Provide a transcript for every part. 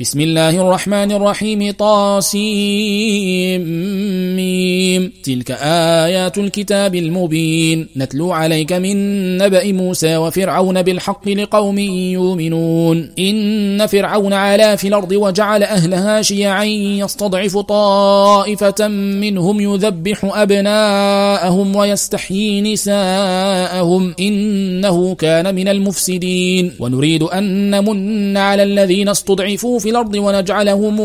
بسم الله الرحمن الرحيم طاسيم تلك آيات الكتاب المبين. نتلو عليك من نبأ موسى وفرعون بالحق لقوم يؤمنون. إن فرعون علا في الأرض وجعل أهلها شيعا يستضعف طائفة منهم يذبح أبناءهم ويستحيي نساءهم. إنه كان من المفسدين. ونريد أن نمن على الذين استضعفوا في في الأرض ونجعلهم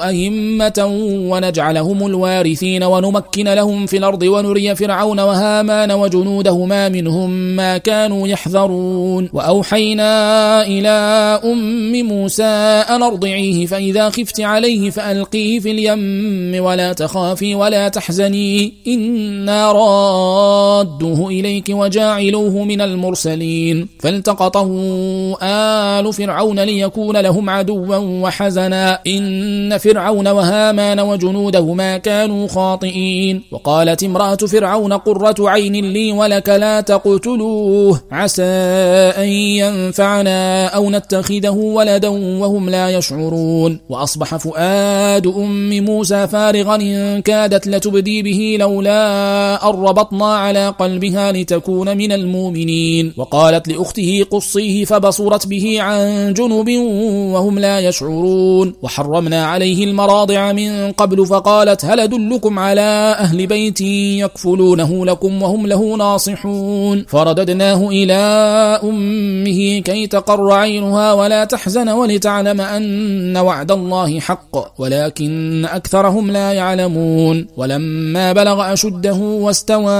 أئمة ونجعلهم الوارثين ونمكن لهم في الأرض ونري فرعون وهامان وجنودهما منهم ما كانوا يحذرون. وأوحينا إلى أم موسى أن أرضعيه فإذا خفت عليه فألقيه في اليم ولا تخافي ولا تحزني إنا رادوه إليك وجاعلوه من المرسلين. فالتقطه آل فرعون ليكون لهم عدوا وحزنا إن فرعون وهامان وجنودهما كانوا خاطئين. وقالت امرأة فرعون قرة عين لي ولك لا تقتلوه عسى أن ينفعنا أو نتخذه ولدا وهم لا يشعرون. وأصبح فؤاد أم موسى فارغا إن كادت لتبدي به لولا أن ربطنا على قلبها لتكون من المؤمنين. وقالت لأخته قصيه فبصرت به عن جنب وهم لا يشعرون. يشعرون وحرمنا عليه المراضع من قبل فقالت هل أدلكم على أهل بيت يكفلونه لكم وهم له ناصحون فرددناه إلى أمه كي تقر عينها ولا تحزن ولتعلم أن وعد الله حق ولكن أكثرهم لا يعلمون ولما بلغ أشده واستوى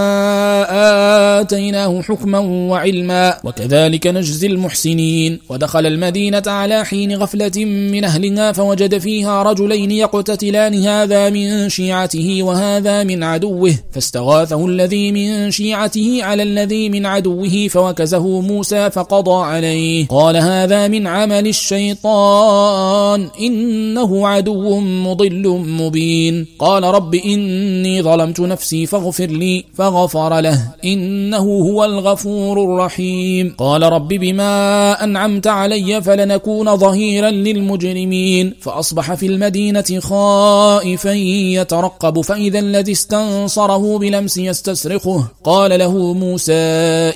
آتيناه حكما وعلما وكذلك نجزي المحسنين ودخل المدينة على حين غفلة من أهلها فوجد فيها رجلين يقتتلان هذا من شيعته وهذا من عدوه فاستغاثه الذي من شيعته على الذي من عدوه فوكزه موسى فقضى عليه. قال هذا من عمل الشيطان إنه عدو مضل مبين. قال رب إني ظلمت نفسي فاغفر لي فغفر له إنه هو الغفور الرحيم. قال رب بما أنعمت علي فلنكون ظهيرا للمجرمين. المجرمين فأصبح في المدينة خائفا يترقب فإذا الذي استنصره بلمس يستسرخه قال له موسى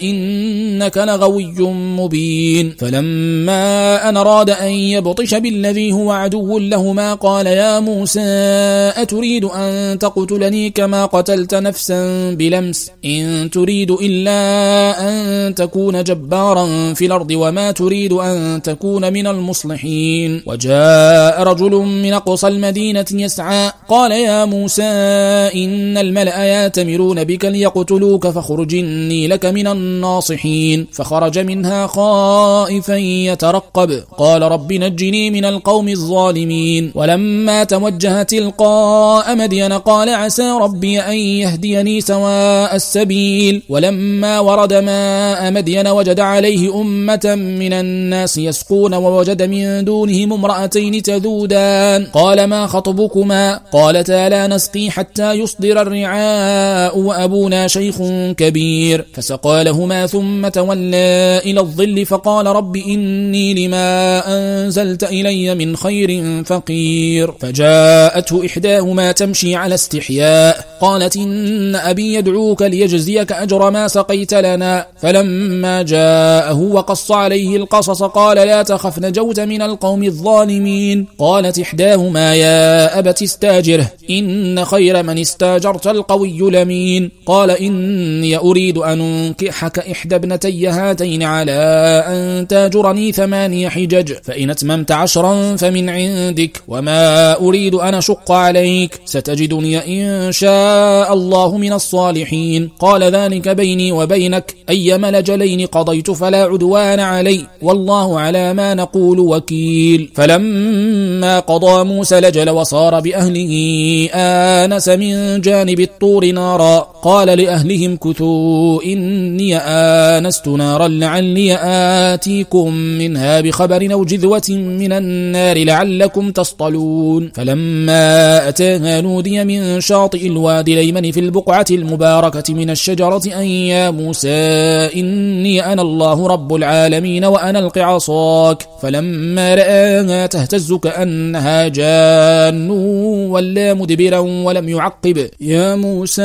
إنك لغوي مبين. فلما أن أراد أن يبطش بالذي هو عدو لهما قال يا موسى أتريد أن تقتلني كما قتلت نفسا بلمس؟ إن تريد إلا أن تكون جبارا في الأرض وما تريد أن تكون من المصلحين. وجاء رجل من أقصى المدينة يسعى قال يا موسى إن الملأ ياتمرون بك ليقتلوك فاخرج إني لك من الناصحين. فخرج منها خائفا يترقب قال رب نجني من القوم الظالمين. ولما توجه تلقاء مدين قال عسى ربي أن يهديني سواء السبيل. ولما ورد ماء مدين وجد عليه أمة من الناس يسقون ووجد من دونهم امرأة امرأتين تذودان. قال ما خطبكما؟ قالتا لا نسقي حتى يصدر الرعاء وأبونا شيخ كبير. فسقى لهما ثم تولى إلى الظل فقال رب إني لما أنزلت إلي من خير فقير. فجاءته إحداهما تمشي على استحياء. قالت إن أبي يدعوك ليجزيك أجر ما سقيت لنا. فلما جاءه وقص عليه القصص قال لا تخف نجوت من القوم الظالمين. الظالمين. قالت إحداهما يا أبت استاجره إن خير من استاجرت القوي لمين؟ قال إني أريد أن أنكحك إحدى ابنتي هاتين على أن تاجرني ثماني حجج فإن أتممت عشرا فمن عندك وما أريد أن أشق عليك ستجدني إن شاء الله من الصالحين. قال ذلك بيني وبينك أي ملجلين قضيت فلا عدوان علي والله على ما نقول وكيل. فلم فلما قضى موسى لجل وصار بأهله آنس من جانب الطور نارا. قال لأهلهم كثوا إني آنست نارا لعلي آتيكم منها بخبر أو جذوة من النار لعلكم تصطلون. فلما أتاها نودي من شاطئ الوادي ليمن في البقعة المباركة من الشجرة أن يا موسى إني أنا الله رب العالمين وأنا القعصاك. فلما رآها تهتز كأنها جان ولا مدبرا ولم يعقب. يا موسى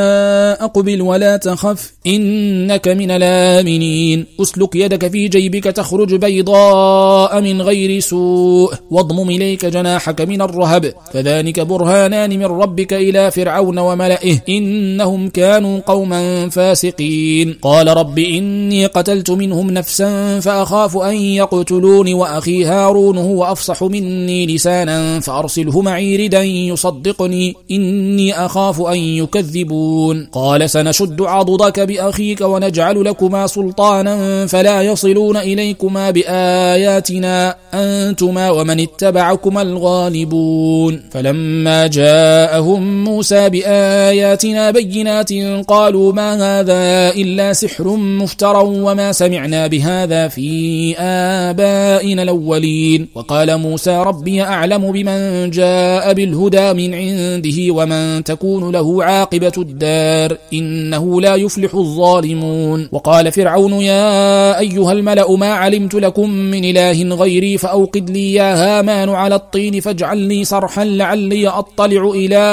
أقبل ولا تخف إنك من الآمنين. أسلك يدك في جيبك تخرج بيضاء من غير سوء واضمم إليك جناحك من الرهب. فذلك برهانان من ربك إلى فرعون وملئه إنهم كانوا قوما فاسقين. قال رب إني قتلت منهم نفسا فأخاف أن يقتلون وأخي هارون هو أفصح مني لسانا فأرسله معي ردا يصدقني إني أخاف أن يكذبون. قال سنشد عضدك بأخيك ونجعل لكما سلطانا فلا يصلون إليكما بآياتنا أنتما ومن اتبعكما الغالبون. فلما جاءهم موسى بآياتنا بينات قالوا ما هذا إلا سحر مفترى وما سمعنا بهذا في آبائنا الأولين. وقال موسى ربي أعلم بمن جاء بالهدى من عنده ومن تكون له عاقبة الدار إنه لا يفلح الظالمون. وقال فرعون يا أيها الملأ ما علمت لكم من إله غيري فأوقد لي يا هامان على الطين فاجعلني صرحا لعلي أطلع إلى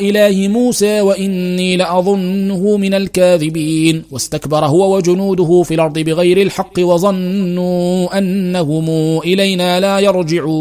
إله موسى وإني لأظنه من الكاذبين. واستكبر هو وجنوده في الأرض بغير الحق وظنوا أنهم إلينا لا يرجعون.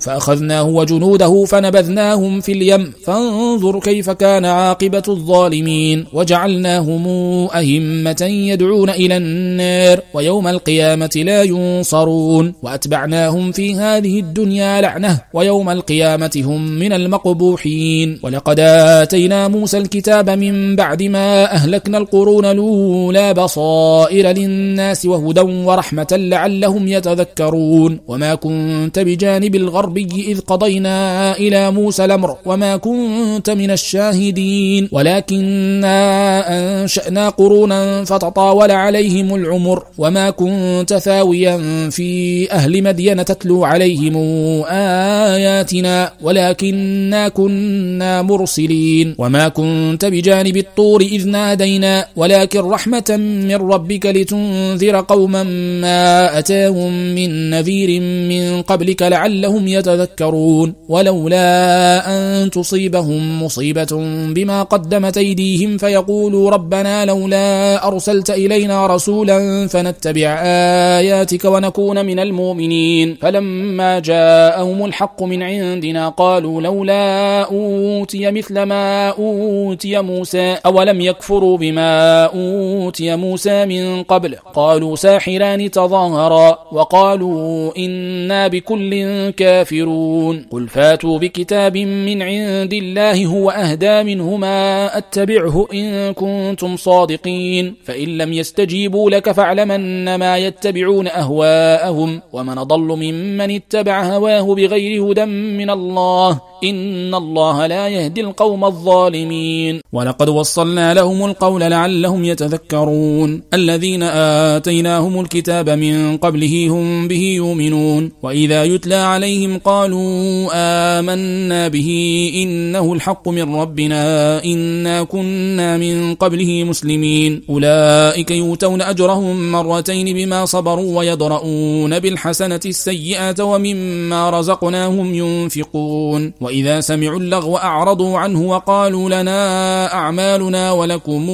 فأخذناه وجنوده فنبذناهم في اليم. فانظر كيف كان عاقبة الظالمين. وجعلناهم أهمة يدعون إلى النار. ويوم القيامة لا ينصرون. وأتبعناهم في هذه الدنيا لعنة. ويوم القيامة هم من المقبوحين. ولقد آتينا موسى الكتاب من بعد ما أهلكنا القرون الأولى بصائر للناس وهدى ورحمة لعلهم يتذكرون. وما كنت بجانب الغربي إذ قضينا إلى موسى الأمر وما كنت من الشاهدين. ولكننا أنشأنا قرونا فتطاول عليهم العمر وما كنت ثاويا في أهل مدين تتلو عليهم آياتنا. ولكننا كنا مرسلين. وما كنت بجانب الطور إذ نادينا. ولكن رحمة من ربك لتنذر قوما ما أتاهم من نذير من قبلك لعلهم يتذكرون ولولا أن تصيبهم مصيبة بما قدمت أيديهم فيقولوا ربنا لولا أرسلت إلينا رسولا فنتبع آياتك ونكون من المؤمنين. فلما جاءهم الحق من عندنا قالوا لولا أوتي مثل ما أوتي موسى أولم يكفروا بما أوتي موسى من قبل؟ قالوا ساحران تظاهرا وقالوا إنا بكل كافرون. قل فاتوا بكتاب من عند الله هو أهدى منهما أتبعه إن كنتم صادقين. فإن لم يستجيبوا لك فاعلمن ما يتبعون أهواءهم. ومن ضل ممن اتبع هواه بغير هدى من الله. إن الله لا يهدي القوم الظالمين. ولقد وصلنا لهم القول لعلهم يتذكرون. الذين آتيناهم الكتاب من قبله هم به يؤمنون. وإذا يتلى عليهم قالوا آمنا به إنه الحق من ربنا إنا كنا من قبله مسلمين. أولئك يؤتون أجرهم مرتين بما صبروا ويضرؤون بالحسنة السيئة ومما رزقناهم ينفقون. وإذا سمعوا اللغو أعرضوا عنه وقالوا لنا أعمالنا ولكم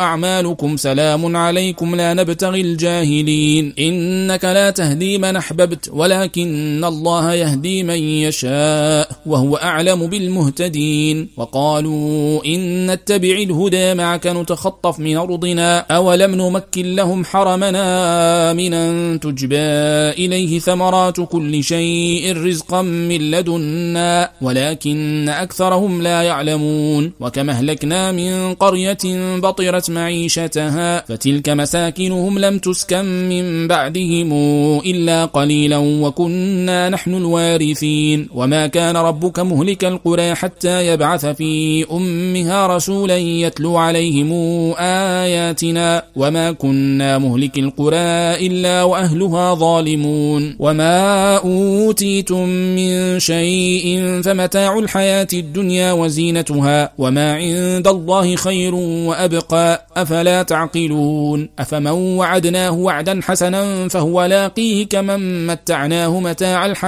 أعمالكم سلام عليكم لا نبتغي الجاهلين. إنك لا تهدي من أحببت ولكن الله يهدي من يشاء وهو أعلم بالمهتدين وقالوا إن نتبع الهدى معك نتخطف من أرضنا أولم نمكن لهم حرمنا آمنا تجبى إليه ثمرات كل شيء رزقا من لدنا ولكن أكثرهم لا يعلمون وكما أهلكنا من قرية بطرت معيشتها فتلك مساكنهم لم تسكن من بعدهم إلا قليلا وكنا نحن الوارثين. وما كان رب ربك مهلك القرى حتى يبعث في أمها رسولا يتلو عليهم آياتنا. وما كنا مهلك القرى إلا وأهلها ظالمون. وما أوتيتم من شيء فمتاع الحياة الدنيا وزينتها. وما عند الله خير وأبقى. أفلا تعقلون. أفمن وعدناه وعدا حسنا فهو لاقيه. كمن متعناه متاع الحياة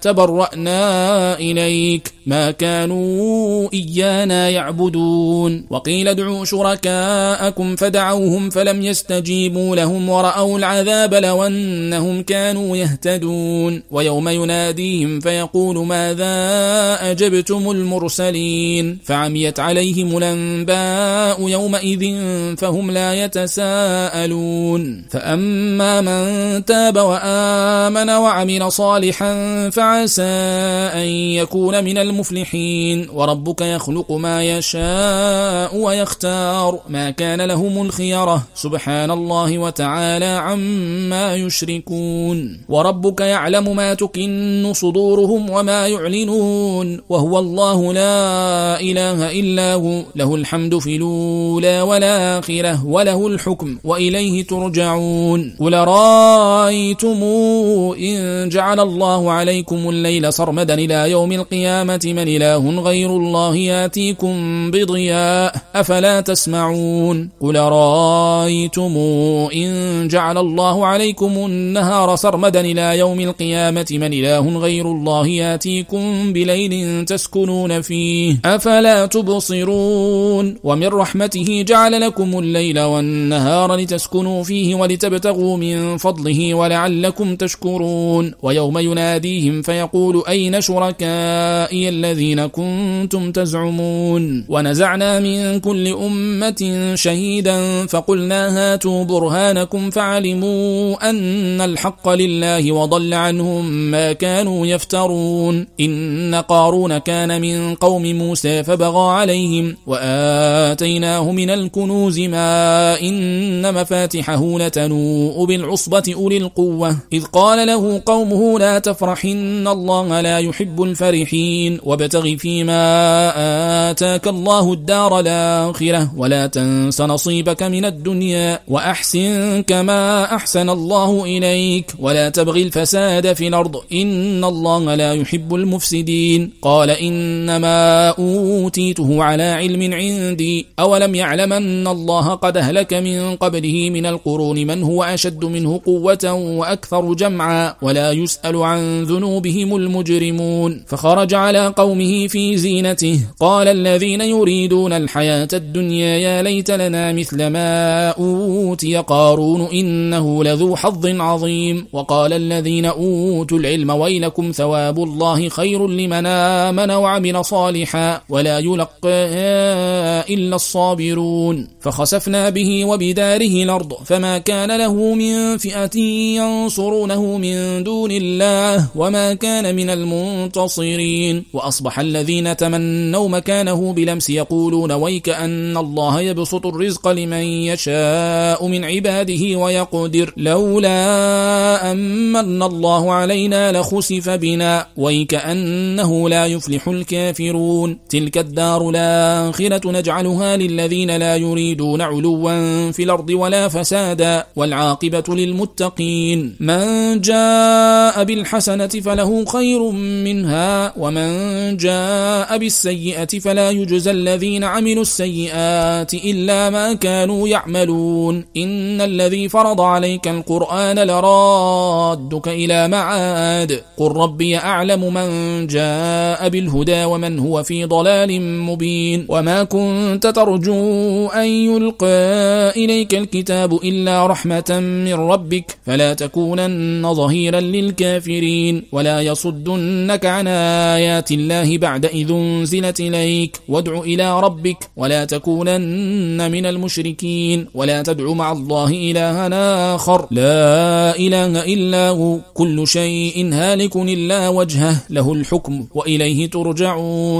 تبرأنا إليك ما كانوا إيانا يعبدون. وقيل ادعوا شركاءكم فدعوهم فلم يستجيبوا لهم ورأوا العذاب لو أنهم كانوا يهتدون. ويوم يناديهم فيقول ماذا أجبتم المرسلين؟ فعميت عليهم الأنباء يومئذ فهم لا يتساءلون. فأما من تاب وآمن وعمل صالحا فعسى أن يكون من المفلحين. وربك يخلق ما يشاء ويختار. ما كان لهم الخيرة سبحان الله وتعالى عما يشركون. وربك يعلم ما تكن صدورهم وما يعلنون. وهو الله لا إله إلا هو. له الحمد في الأولى والآخرة وله الحكم وإليه ترجعون. قل رأيتم إن جعل الله عليكم الليل صرمدا إلى يوم القيامة من إله غير الله ياتيكم بضياء أفلا تسمعون؟ قل رأيتم إن جعل الله عليكم النهار سرمدا إلى يوم القيامة من إله غير الله ياتيكم بليل تسكنون فيه أفلا تبصرون؟ ومن رحمته جعل لكم الليل والنهار لتسكنوا فيه ولتبتغوا من فضله ولعلكم تشكرون ويوم يناديهم فيقول أين شركائي الذين كنتم تزعمون؟ ونزعنا من كل أمة شهيدا فقلنا هاتوا برهانكم فعلموا أن الحق لله وضل عنهم ما كانوا يفترون. إن قارون كان من قوم موسى فبغى عليهم وآتيناه من الكنوز ما إن مفاتحه لتنوء بالعصبة أولي القوة. إذ قال له قومه لا تفرح إن الله لا يحب الفرحين وابتغ فيما آتاك الله الدار الآخرة ولا تنس نصيبك من الدنيا وأحسن كما أحسن الله إليك ولا تبغي الفساد في الأرض إن الله لا يحب المفسدين قال إنما أوتيته على علم عندي أولم يعلم أن الله قد أهلك من قبله من القرون من هو أشد منه قوة وأكثر جمعا ولا يسأل عن ذنوبهم المجرمون. فخرج على قومه في زينته. قال الذين يريدون الحياة الدنيا يا ليت لنا مثل ما أوتي قارون إنه لذو حظ عظيم. وقال الذين أوتوا العلم ويلكم ثواب الله خير لمن آمن وعمل صالحا ولا يلقى إلا الصابرون. فخسفنا به وبداره الأرض. فما كان له من فئة ينصرونه من دون الله وما كان من المنتصرين. وأصبح الذين تمنوا مكانه بلمس يقولون ويك أن الله يبسط الرزق لمن يشاء من عباده ويقدر. لولا أمن الله علينا لخسف بنا. ويكأنه لا يفلح الكافرون. تلك الدار الآخرة نجعلها للذين لا يريدون علوا في الأرض ولا فسادا. والعاقبة للمتقين. من جاء بالحسنة فله خير منها ومن جاء بالسيئة فلا يجزى الذين عملوا السيئات إلا ما كانوا يعملون. إن الذي فرض عليك القرآن لرادك إلى معاد. قل ربي أعلم من جاء بالهدى ومن هو في ضلال مبين. وما كنت ترجو أن يلقى إليك الكتاب إلا رحمة من ربك. فلا تكونن ظهيرا للكافرين. ولا يصدنك عن آيات بالله بعد إذ أنزلت إليك. وادع إلى ربك ولا تكونن من المشركين. ولا تدع مع الله إلها آخر. لا إله إلا هو. كل شيء هالك إلا وجهه. له الحكم وإليه ترجعون.